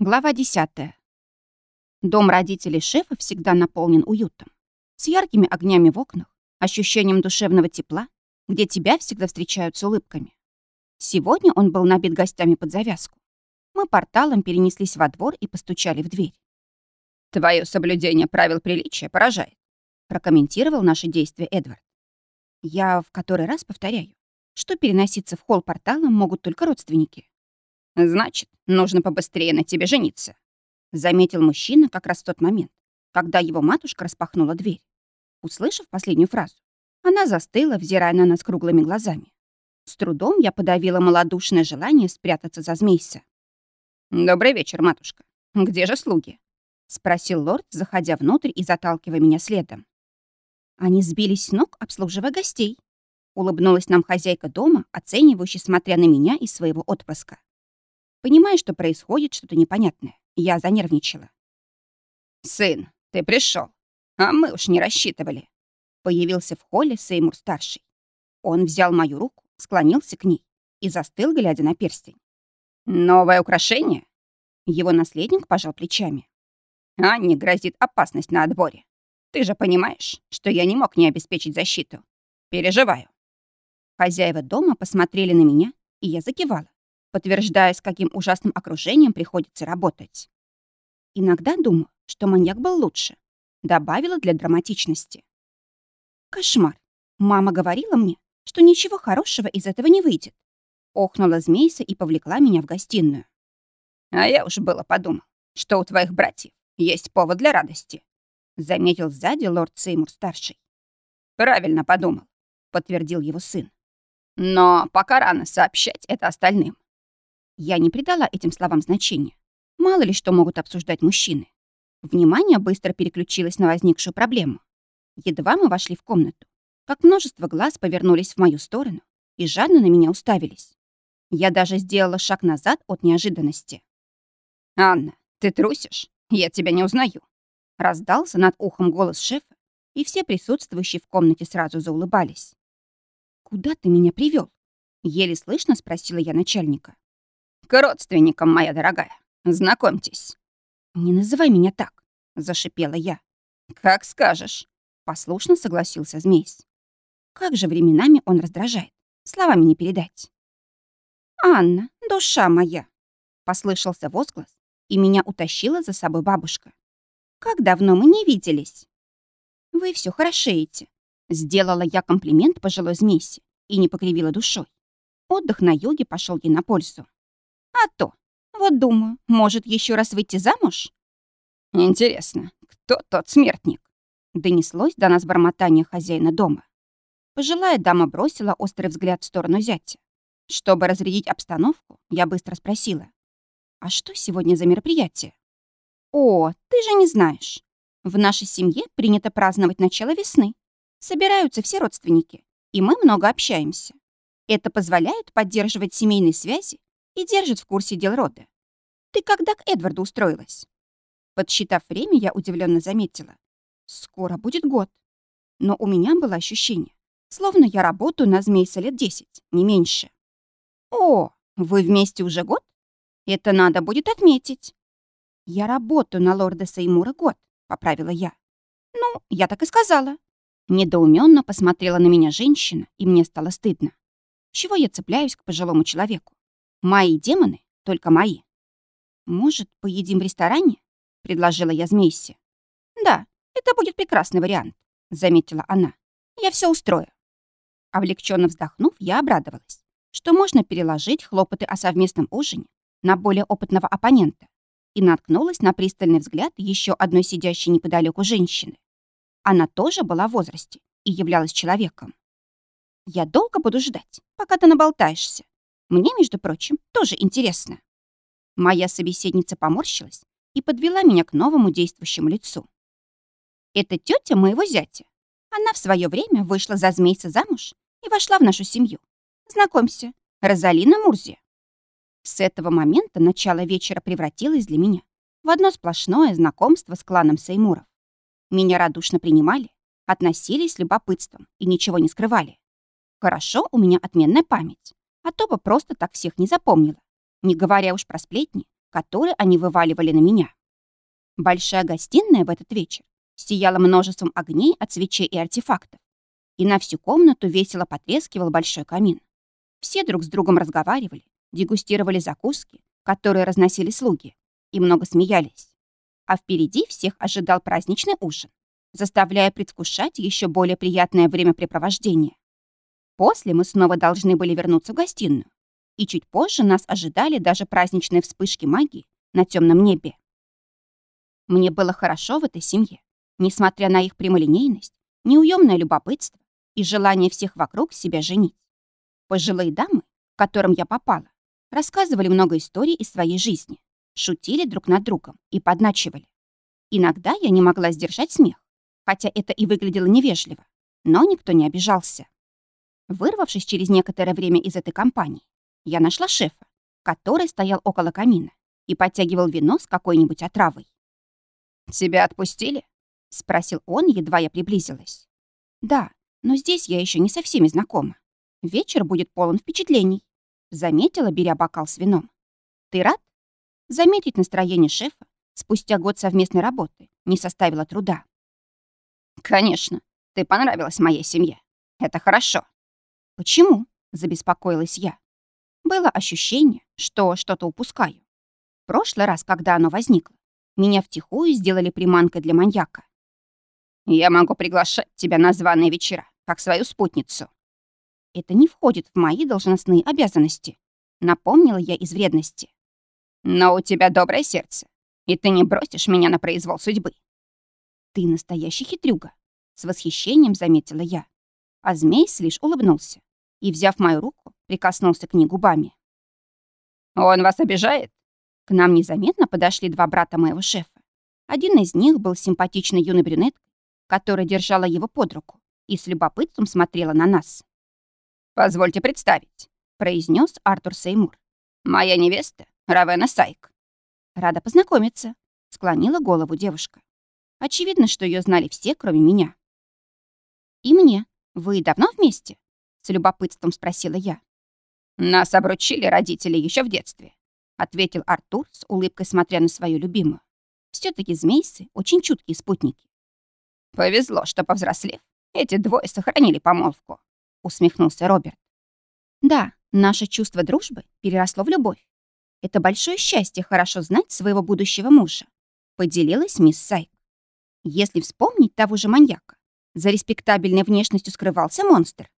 Глава 10. Дом родителей шефа всегда наполнен уютом. С яркими огнями в окнах, ощущением душевного тепла, где тебя всегда встречают с улыбками. Сегодня он был набит гостями под завязку. Мы порталом перенеслись во двор и постучали в дверь. «Твое соблюдение правил приличия поражает», прокомментировал наши действия Эдвард. Я в который раз повторяю, что переноситься в холл порталом могут только родственники. «Значит, нужно побыстрее на тебе жениться», — заметил мужчина как раз в тот момент, когда его матушка распахнула дверь. Услышав последнюю фразу, она застыла, взирая на нас круглыми глазами. С трудом я подавила малодушное желание спрятаться за змейса. «Добрый вечер, матушка. Где же слуги?» — спросил лорд, заходя внутрь и заталкивая меня следом. Они сбились с ног, обслуживая гостей. Улыбнулась нам хозяйка дома, оценивающая, смотря на меня и своего отпрыска. Понимая, что происходит что-то непонятное, я занервничала. «Сын, ты пришел, а мы уж не рассчитывали». Появился в холле Сеймур-старший. Он взял мою руку, склонился к ней и застыл, глядя на перстень. «Новое украшение?» Его наследник пожал плечами. «Анне грозит опасность на отборе. Ты же понимаешь, что я не мог не обеспечить защиту. Переживаю». Хозяева дома посмотрели на меня, и я закивала подтверждая, с каким ужасным окружением приходится работать. Иногда думаю, что маньяк был лучше. Добавила для драматичности. Кошмар. Мама говорила мне, что ничего хорошего из этого не выйдет. Охнула змейся и повлекла меня в гостиную. А я уж было подумал, что у твоих братьев есть повод для радости. Заметил сзади лорд Сеймур-старший. Правильно подумал, подтвердил его сын. Но пока рано сообщать это остальным. Я не придала этим словам значения. Мало ли что могут обсуждать мужчины. Внимание быстро переключилось на возникшую проблему. Едва мы вошли в комнату, как множество глаз повернулись в мою сторону и жадно на меня уставились. Я даже сделала шаг назад от неожиданности. «Анна, ты трусишь? Я тебя не узнаю!» Раздался над ухом голос шефа, и все присутствующие в комнате сразу заулыбались. «Куда ты меня привел? еле слышно спросила я начальника. К родственникам, моя дорогая. Знакомьтесь». «Не называй меня так», — зашипела я. «Как скажешь», — послушно согласился Змейс. Как же временами он раздражает. Словами не передать. «Анна, душа моя!» — послышался возглас, и меня утащила за собой бабушка. «Как давно мы не виделись?» «Вы все хорошеете», — сделала я комплимент пожилой змейсе и не покривила душой. Отдых на юге пошел ей на пользу. А то. Вот думаю, может, еще раз выйти замуж? Интересно, кто тот смертник? Донеслось до нас бормотание хозяина дома. Пожилая дама бросила острый взгляд в сторону зятя. Чтобы разрядить обстановку, я быстро спросила. «А что сегодня за мероприятие?» «О, ты же не знаешь. В нашей семье принято праздновать начало весны. Собираются все родственники, и мы много общаемся. Это позволяет поддерживать семейные связи и держит в курсе дел рода. Ты когда к Эдварду устроилась? Подсчитав время, я удивленно заметила. Скоро будет год. Но у меня было ощущение, словно я работаю на Змейса лет десять, не меньше. О, вы вместе уже год? Это надо будет отметить. Я работаю на лорда Сеймура год, поправила я. Ну, я так и сказала. Недоуменно посмотрела на меня женщина, и мне стало стыдно. Чего я цепляюсь к пожилому человеку? Мои демоны только мои. «Может, поедим в ресторане?» — предложила я Змейсе. «Да, это будет прекрасный вариант», — заметила она. «Я все устрою». Облегченно вздохнув, я обрадовалась, что можно переложить хлопоты о совместном ужине на более опытного оппонента и наткнулась на пристальный взгляд еще одной сидящей неподалеку женщины. Она тоже была в возрасте и являлась человеком. «Я долго буду ждать, пока ты наболтаешься», мне, между прочим, тоже интересно. Моя собеседница поморщилась и подвела меня к новому действующему лицу. Это тетя моего зятя. Она в свое время вышла за змейца замуж и вошла в нашу семью. Знакомься, Розалина Мурзия. С этого момента начало вечера превратилось для меня в одно сплошное знакомство с кланом Сеймуров. Меня радушно принимали, относились с любопытством и ничего не скрывали. Хорошо, у меня отменная память а то бы просто так всех не запомнила. Не говоря уж про сплетни, который они вываливали на меня. Большая гостиная в этот вечер сияла множеством огней от свечей и артефактов, и на всю комнату весело потрескивал большой камин. Все друг с другом разговаривали, дегустировали закуски, которые разносили слуги, и много смеялись. А впереди всех ожидал праздничный ужин, заставляя предвкушать еще более приятное времяпрепровождение. После мы снова должны были вернуться в гостиную, и чуть позже нас ожидали даже праздничные вспышки магии на темном небе. Мне было хорошо в этой семье, несмотря на их прямолинейность, неуемное любопытство и желание всех вокруг себя женить. Пожилые дамы, к которым я попала, рассказывали много историй из своей жизни, шутили друг над другом и подначивали. Иногда я не могла сдержать смех, хотя это и выглядело невежливо, но никто не обижался. Вырвавшись через некоторое время из этой компании, я нашла шефа, который стоял около камина и подтягивал вино с какой-нибудь отравой. «Тебя отпустили?» — спросил он, едва я приблизилась. «Да, но здесь я еще не со всеми знакома. Вечер будет полон впечатлений», — заметила, беря бокал с вином. «Ты рад?» Заметить настроение шефа спустя год совместной работы не составило труда. «Конечно, ты понравилась моей семье. Это хорошо». «Почему?» — забеспокоилась я. Было ощущение, что что-то упускаю. В прошлый раз, когда оно возникло, меня втихую сделали приманкой для маньяка. «Я могу приглашать тебя на званые вечера, как свою спутницу». «Это не входит в мои должностные обязанности», — напомнила я из вредности. «Но у тебя доброе сердце, и ты не бросишь меня на произвол судьбы». «Ты настоящий хитрюга», — с восхищением заметила я. А змей лишь улыбнулся и, взяв мою руку, прикоснулся к ней губами. «Он вас обижает?» К нам незаметно подошли два брата моего шефа. Один из них был симпатичной юной брюнеткой, которая держала его под руку и с любопытством смотрела на нас. «Позвольте представить», — произнес Артур Сеймур. «Моя невеста Равена Сайк». «Рада познакомиться», — склонила голову девушка. Очевидно, что ее знали все, кроме меня. «И мне. Вы давно вместе?» — с любопытством спросила я. «Нас обручили родители еще в детстве», — ответил Артур с улыбкой, смотря на свою любимую. все таки змейцы — очень чуткие спутники. «Повезло, что, повзрослев, эти двое сохранили помолвку», — усмехнулся Роберт. «Да, наше чувство дружбы переросло в любовь. Это большое счастье хорошо знать своего будущего мужа», — поделилась мисс Сайк. Если вспомнить того же маньяка, за респектабельной внешностью скрывался монстр.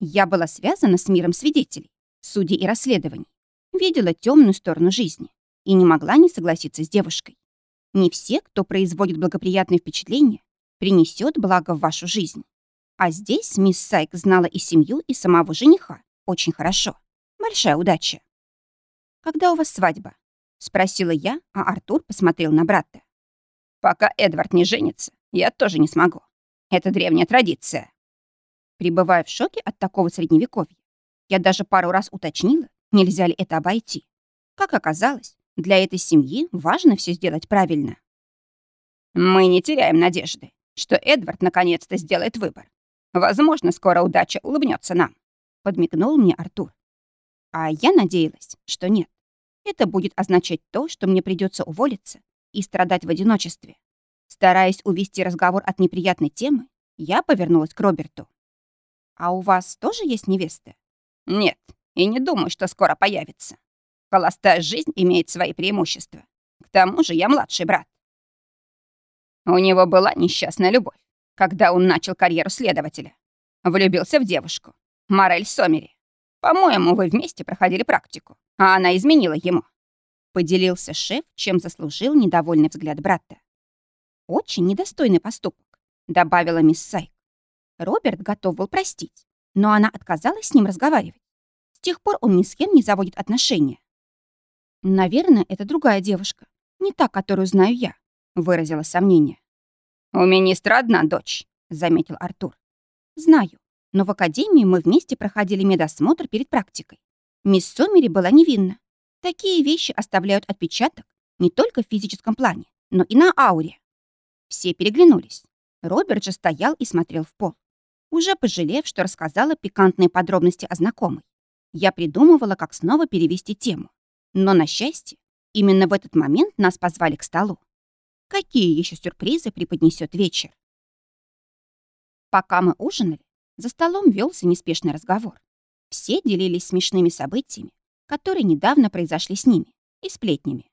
Я была связана с миром свидетелей, судей и расследований, видела темную сторону жизни и не могла не согласиться с девушкой. Не все, кто производит благоприятное впечатление, принесет благо в вашу жизнь. А здесь мисс Сайк знала и семью, и самого жениха очень хорошо. Большая удача. «Когда у вас свадьба?» — спросила я, а Артур посмотрел на брата. «Пока Эдвард не женится, я тоже не смогу. Это древняя традиция». Пребывая в шоке от такого средневековья, я даже пару раз уточнила, нельзя ли это обойти. Как оказалось, для этой семьи важно все сделать правильно. Мы не теряем надежды, что Эдвард наконец-то сделает выбор. Возможно, скоро удача улыбнется нам, подмигнул мне Артур. А я надеялась, что нет. Это будет означать то, что мне придется уволиться и страдать в одиночестве. Стараясь увести разговор от неприятной темы, я повернулась к Роберту. «А у вас тоже есть невеста?» «Нет, и не думаю, что скоро появится. Холостая жизнь имеет свои преимущества. К тому же я младший брат». У него была несчастная любовь, когда он начал карьеру следователя. Влюбился в девушку, Морель Сомери. По-моему, вы вместе проходили практику, а она изменила ему. Поделился шеф, чем заслужил недовольный взгляд брата. Очень недостойный поступок, добавила мисс Сайк. Роберт готов был простить, но она отказалась с ним разговаривать. С тех пор он ни с кем не заводит отношения. «Наверное, это другая девушка, не та, которую знаю я», — выразила сомнение. «У министра одна дочь», — заметил Артур. «Знаю, но в академии мы вместе проходили медосмотр перед практикой. Мисс Сомери была невинна. Такие вещи оставляют отпечаток не только в физическом плане, но и на ауре». Все переглянулись. Роберт же стоял и смотрел в пол уже пожалев, что рассказала пикантные подробности о знакомой. Я придумывала, как снова перевести тему. Но, на счастье, Именно в этот момент нас позвали к столу. Какие еще сюрпризы преподнесет вечер? Пока мы ужинали, за столом велся неспешный разговор. Все делились смешными событиями, которые недавно произошли с ними, и сплетнями.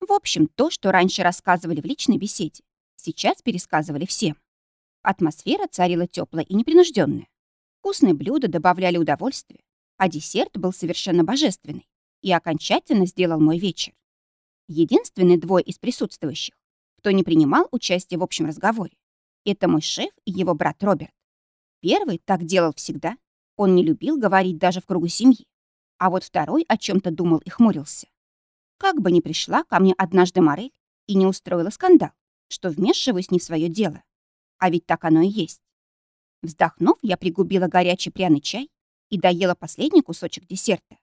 В общем, то, что раньше рассказывали в личной беседе, сейчас пересказывали всем. Атмосфера царила теплая и непринужденная. Вкусные блюда добавляли удовольствие, а десерт был совершенно божественный и окончательно сделал мой вечер. Единственные двое из присутствующих, кто не принимал участия в общем разговоре, это мой шеф и его брат Роберт. Первый так делал всегда. Он не любил говорить даже в кругу семьи. А вот второй о чем то думал и хмурился. Как бы ни пришла ко мне однажды Морель и не устроила скандал, что вмешиваюсь не в свое дело. А ведь так оно и есть. Вздохнув, я пригубила горячий пряный чай и доела последний кусочек десерта.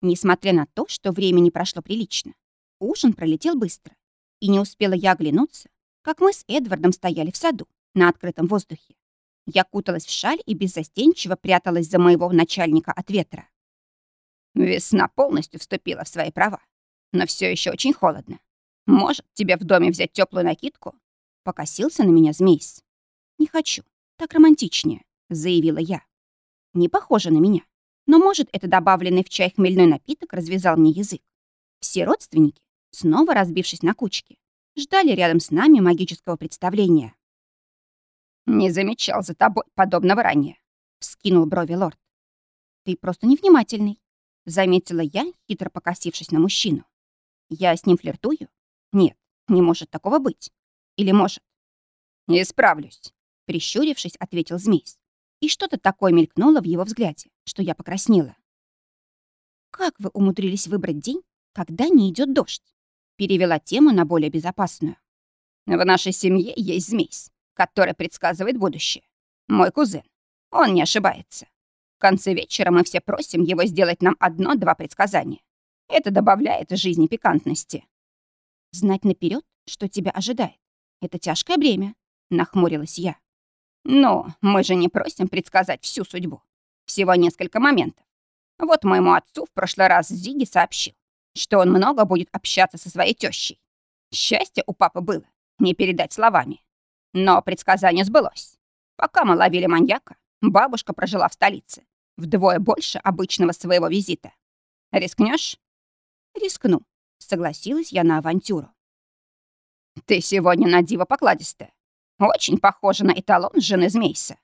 Несмотря на то, что времени прошло прилично, ужин пролетел быстро, и не успела я оглянуться, как мы с Эдвардом стояли в саду, на открытом воздухе. Я куталась в шаль и беззастенчиво пряталась за моего начальника от ветра. Весна полностью вступила в свои права, но все еще очень холодно. Может, тебе в доме взять теплую накидку? Покосился на меня змейс. Не хочу, так романтичнее, заявила я. Не похоже на меня, но, может, это добавленный в чай хмельной напиток развязал мне язык. Все родственники, снова разбившись на кучки, ждали рядом с нами магического представления. «Не замечал за тобой подобного ранее», — вскинул брови лорд. «Ты просто невнимательный», — заметила я, хитро покосившись на мужчину. «Я с ним флиртую? Нет, не может такого быть. Или может?» «Исправлюсь», — прищурившись, ответил змей. И что-то такое мелькнуло в его взгляде, что я покраснела. «Как вы умудрились выбрать день, когда не идет дождь?» Перевела тему на более безопасную. «В нашей семье есть змей, который предсказывает будущее. Мой кузен. Он не ошибается. В конце вечера мы все просим его сделать нам одно-два предсказания. Это добавляет жизни пикантности. Знать наперед, что тебя ожидает, это тяжкое бремя, нахмурилась я. Но мы же не просим предсказать всю судьбу. Всего несколько моментов. Вот моему отцу в прошлый раз Зиги сообщил, что он много будет общаться со своей тещей. Счастье у папы было, не передать словами. Но предсказание сбылось. Пока мы ловили маньяка, бабушка прожила в столице, вдвое больше обычного своего визита. Рискнешь? Рискну, согласилась я на авантюру. Ты сегодня на диво покладистая. Очень похожа на эталон жены Змейса.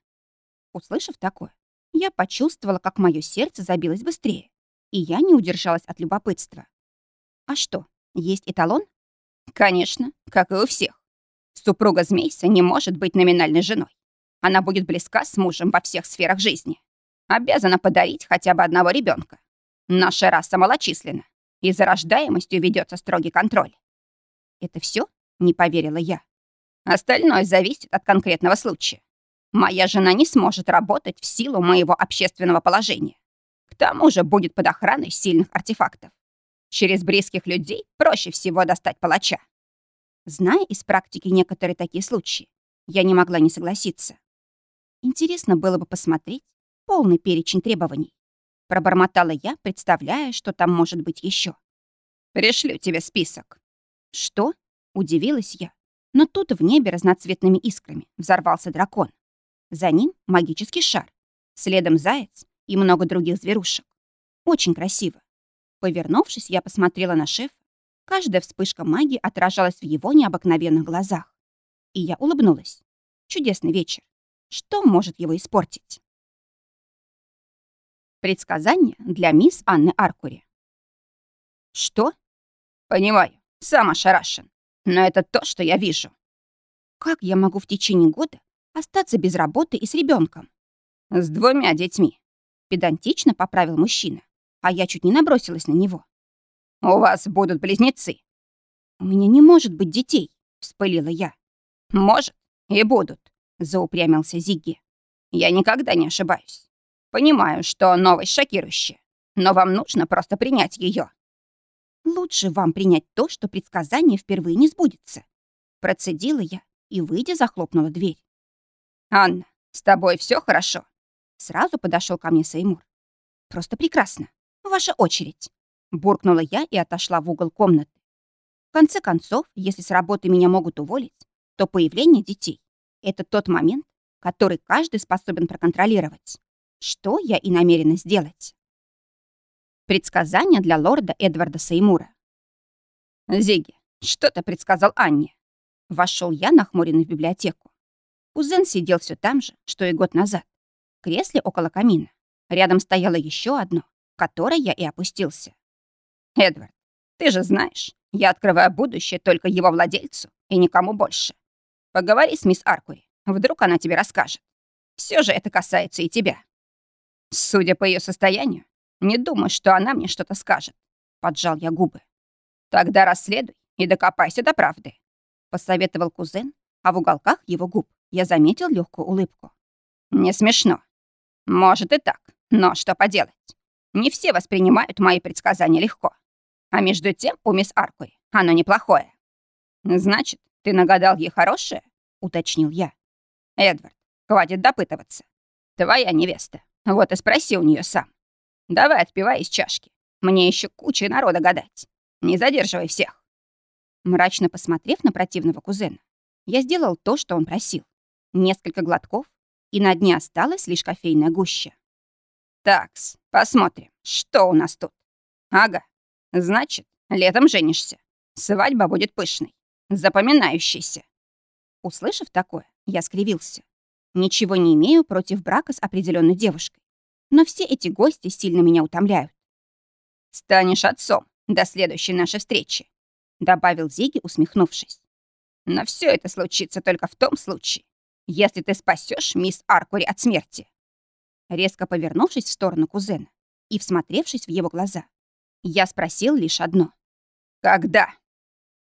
Услышав такое, я почувствовала, как мое сердце забилось быстрее, и я не удержалась от любопытства. А что, есть эталон? Конечно, как и у всех. Супруга Змейса не может быть номинальной женой. Она будет близка с мужем во всех сферах жизни. Обязана подарить хотя бы одного ребенка. Наша раса малочисленна, и за рождаемостью ведется строгий контроль. Это все? Не поверила я. Остальное зависит от конкретного случая. Моя жена не сможет работать в силу моего общественного положения. К тому же будет под охраной сильных артефактов. Через близких людей проще всего достать палача. Зная из практики некоторые такие случаи, я не могла не согласиться. Интересно было бы посмотреть полный перечень требований. Пробормотала я, представляя, что там может быть еще. «Пришлю тебе список». «Что?» — удивилась я, но тут в небе разноцветными искрами взорвался дракон. За ним магический шар, следом заяц и много других зверушек. Очень красиво. Повернувшись, я посмотрела на шефа. Каждая вспышка магии отражалась в его необыкновенных глазах. И я улыбнулась. Чудесный вечер. Что может его испортить? Предсказание для мисс Анны Аркури. Что? Понимаю, сам ошарашен. Но это то, что я вижу. Как я могу в течение года остаться без работы и с ребенком? С двумя детьми. Педантично поправил мужчина, а я чуть не набросилась на него. У вас будут близнецы. У меня не может быть детей, вспылила я. Может, и будут, заупрямился Зиги. Я никогда не ошибаюсь. Понимаю, что новость шокирующая, но вам нужно просто принять ее. Лучше вам принять то, что предсказание впервые не сбудется. Процедила я и, выйдя, захлопнула дверь. «Анна, с тобой все хорошо?» Сразу подошел ко мне Сеймур. «Просто прекрасно. Ваша очередь». Буркнула я и отошла в угол комнаты, конце концов, если с работы меня могут уволить, то появление детей — это тот момент, который каждый способен проконтролировать. Что я и намерена сделать. Предсказание для лорда Эдварда Сеймура. «Зиги, что ты предсказал Анне?» Вошел я, нахмуренный в библиотеку. Кузен сидел все там же, что и год назад, в кресле около камина. Рядом стояло еще одно, в которое я и опустился. «Эдвард, ты же знаешь, я открываю будущее только его владельцу и никому больше. Поговори с мисс Аркури, вдруг она тебе расскажет. Все же это касается и тебя». Судя по ее состоянию, не думаю, что она мне что-то скажет. Поджал я губы. Тогда расследуй и докопайся до правды. Посоветовал кузен, а в уголках его губ я заметил легкую улыбку. Не смешно. Может и так, но что поделать? Не все воспринимают мои предсказания легко. А между тем у мисс Аркури оно неплохое. Значит, ты нагадал ей хорошее? Уточнил я. Эдвард, хватит допытываться. Твоя невеста. Вот и спроси у нее сам. Давай отпивай из чашки. Мне еще куча народа гадать. Не задерживай всех. Мрачно посмотрев на противного кузена, я сделал то, что он просил. Несколько глотков, и на дне осталась лишь кофейная гуща. Такс, посмотрим, что у нас тут. Ага, значит, летом женишься. Свадьба будет пышной, запоминающейся. Услышав такое, я скривился. Ничего не имею против брака с определенной девушкой но все эти гости сильно меня утомляют. «Станешь отцом до следующей нашей встречи», — добавил Зиги, усмехнувшись. «Но все это случится только в том случае, если ты спасешь мисс Аркури от смерти». Резко повернувшись в сторону кузена и всмотревшись в его глаза, я спросил лишь одно. «Когда?»